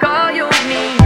کا